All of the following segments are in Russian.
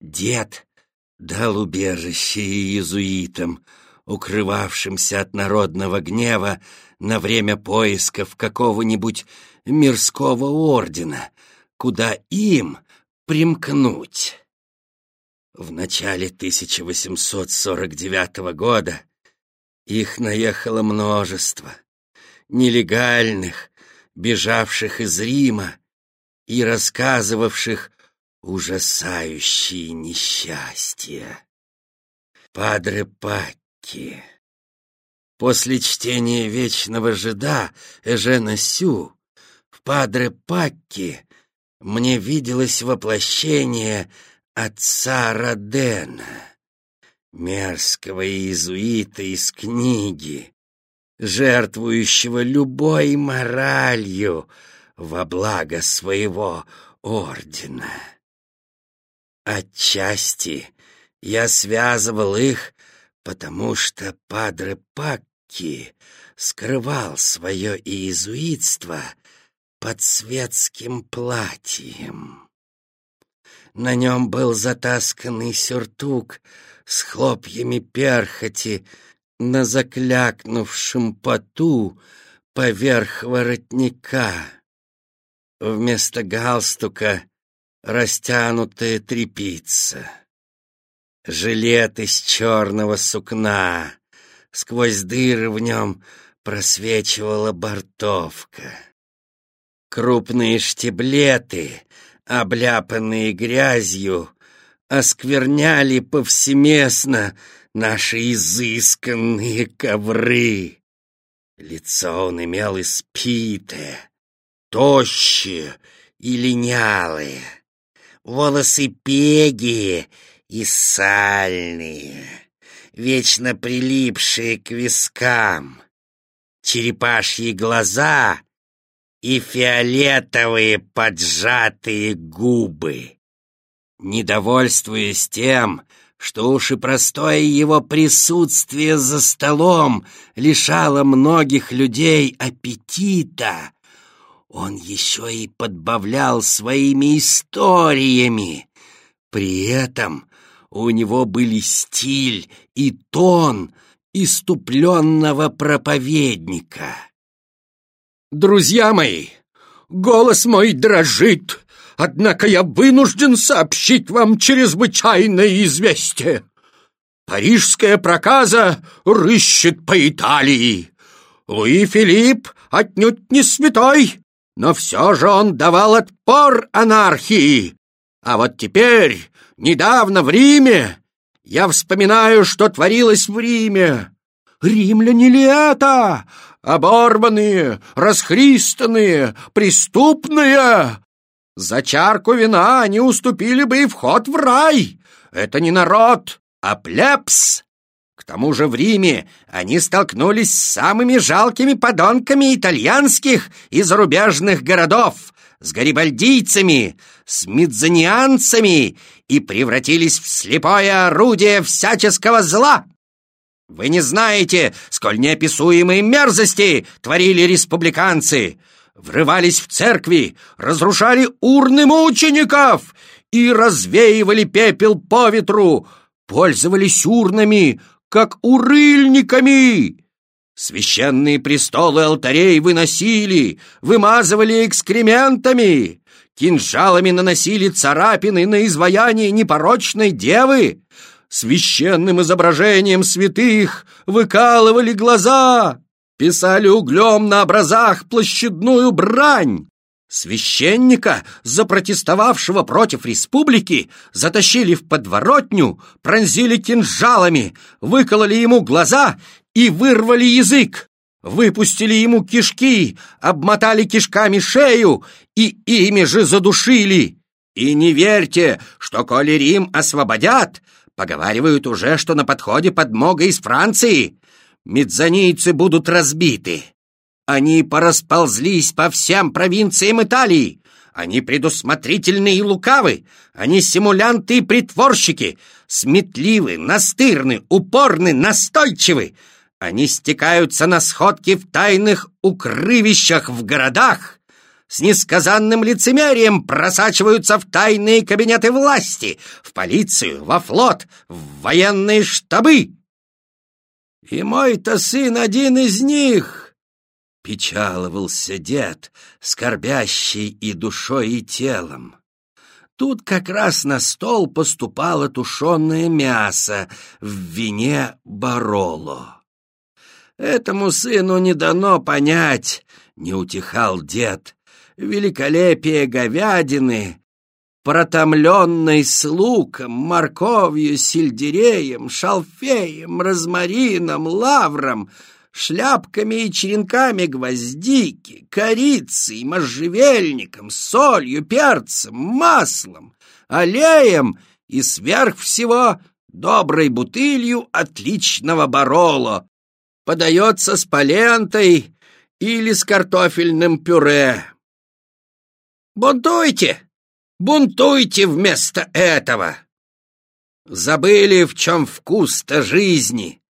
Дед дал убежище иезуитам, укрывавшимся от народного гнева на время поисков какого-нибудь мирского ордена, куда им примкнуть. В начале 1849 года их наехало множество, нелегальных, бежавших из Рима и рассказывавших ужасающие несчастья. Падре Пакки. После чтения «Вечного жида» Эжена Сю в Падре Пакки мне виделось воплощение отца Родена, мерзкого иезуита из книги, жертвующего любой моралью во благо своего ордена. Отчасти я связывал их, потому что Падре Пакки скрывал свое иезуитство под светским платьем. На нем был затасканный сюртук с хлопьями перхоти на заклякнувшем поту поверх воротника. Вместо галстука растянутая трепица. Жилет из черного сукна. Сквозь дыры в нем просвечивала бортовка. Крупные штиблеты, обляпанные грязью, оскверняли повсеместно наши изысканные ковры. Лицо он имел испитое, тощее и линялые, волосы пегие и сальные, вечно прилипшие к вискам, черепашьи глаза и фиолетовые поджатые губы. Недовольствуясь тем, что уж и простое его присутствие за столом лишало многих людей аппетита, он еще и подбавлял своими историями. При этом у него были стиль и тон иступленного проповедника. «Друзья мои, голос мой дрожит, однако я вынужден сообщить вам чрезвычайное известие. Парижская проказа рыщет по Италии. Луи Филипп отнюдь не святой, но все же он давал отпор анархии. А вот теперь, недавно в Риме, я вспоминаю, что творилось в Риме. Римляне ли это? Оборванные, расхристанные, преступные. За чарку вина они уступили бы и вход в рай. Это не народ, а плебс. Тому же в Риме они столкнулись с самыми жалкими подонками итальянских и зарубежных городов, с гарибальдийцами, с мидзанианцами и превратились в слепое орудие всяческого зла. Вы не знаете, сколь неописуемые мерзости творили республиканцы. Врывались в церкви, разрушали урны мучеников и развеивали пепел по ветру, пользовались урнами, как урыльниками. Священные престолы алтарей выносили, вымазывали экскрементами, кинжалами наносили царапины на изваяние непорочной девы, священным изображением святых выкалывали глаза, писали углем на образах площадную брань. Священника, запротестовавшего против республики, затащили в подворотню, пронзили кинжалами, выкололи ему глаза и вырвали язык. Выпустили ему кишки, обмотали кишками шею и ими же задушили. И не верьте, что коли Рим освободят, поговаривают уже, что на подходе подмога из Франции, медзанийцы будут разбиты. Они порасползлись по всем провинциям Италии. Они предусмотрительны и лукавы. Они симулянты и притворщики. Сметливы, настырны, упорны, настойчивы. Они стекаются на сходки в тайных укрывищах в городах. с несказанным лицемерием просачиваются в тайные кабинеты власти, в полицию, во флот, в военные штабы. И мой-то сын один из них, — печаловался дед, скорбящий и душой, и телом. Тут как раз на стол поступало тушеное мясо в вине Бароло. Этому сыну не дано понять, не утихал дед, великолепие говядины, протомленной с луком, морковью, сельдереем, шалфеем, розмарином, лавром, шляпками и черенками гвоздики, корицей, можжевельником, солью, перцем, маслом, аллеем и сверх всего доброй бутылью отличного бароло. Подается с полентой или с картофельным пюре. Бунтуйте! Бунтуйте вместо этого! Забыли, в чем вкус-то жизни.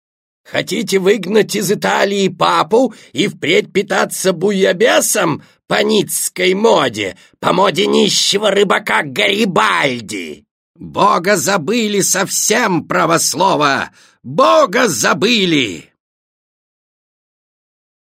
Хотите выгнать из Италии папу и впредь питаться буябесом по ницкой моде, по моде нищего рыбака Гарибальди? Бога забыли совсем правослово! Бога забыли!